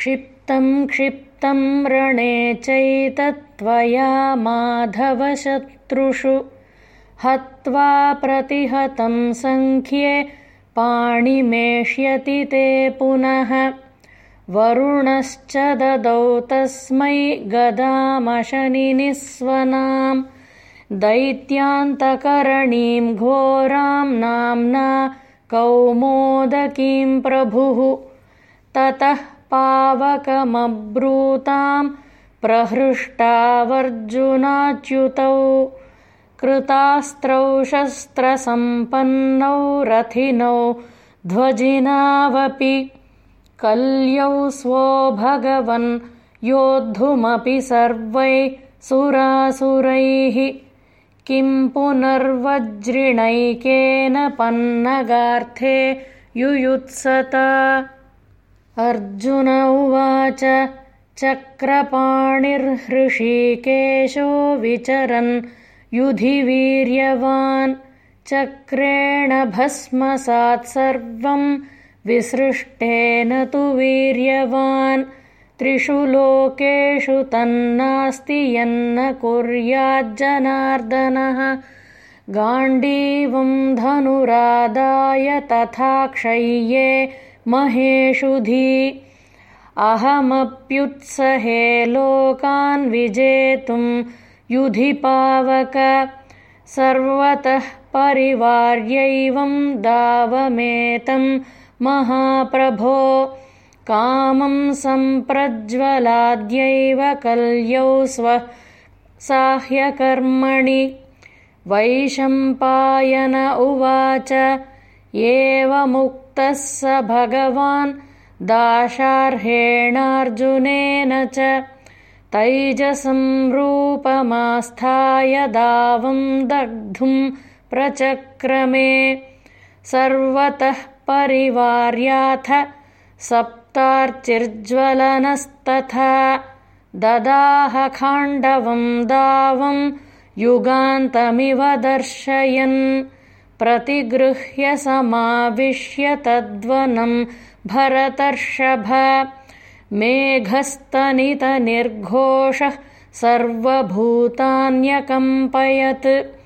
क्षिप्तं क्षिप्तं रणे चैतत्त्वया माधवशत्रुषु। हत्वा प्रतिहतं सङ्ख्ये पाणिमेष्यति ते पुनः। वरुणश्च ददौ तस्मै गदामशनिनिस्वनां दैत्यान्तकरणीं घोरां नाम्ना कौमोदकीं प्रभुः। ततः पावकमब्रूतां प्रहृष्टावर्जुनाच्युतौ कृतास्त्रौ शस्त्रसम्पन्नौ रथिनौ ध्वजिनावपि कल्यौ स्वो भगवन् योद्धुमपि सर्वै सुरासुरैः। किं पुनर्वज्रिणैकेन पन्नगार्थे युयुत्सत अर्जुन उवाच चक्रपाणिर्हृषीकेशो विचरन् युधिवीर्यवान् चक्रेण भस्मसात् सर्वं विसृष्टेन तु वीर्यवान्। त्रिषु लोकेषु तन्नास्ति यन्न कुर्याज्जनार्दनः गाण्डीवं धनुरादाय तथा क्षय्ये महेषुधि अहमप्युत्सहे लोकान् विजेतुं युधिपावक। सर्वतः परिवार्यैवं दावमेतं महाप्रभो। कामं सम्प्रज्वलाद्यैव कल्यौ स्वः साह्यकर्मणि। वैशम्पायन उवाच एवमुक्तः स भगवान् दाशार्हेणार्जुनेन च तैजसंरूपमास्थाय दावं दग्धुं प्रचक्रमे सर्वतः परिवार्याथ सप्तार्चिर्ज्वलनस्तथा ददाहखाण्डवं दावं युगान्तमिव दर्शयन् प्रतिगृह्य समाविश्य तद्वनं भरतर्षभ। मेघस्तनितनिर्घोषः सर्वभूतान्यकम्पयत्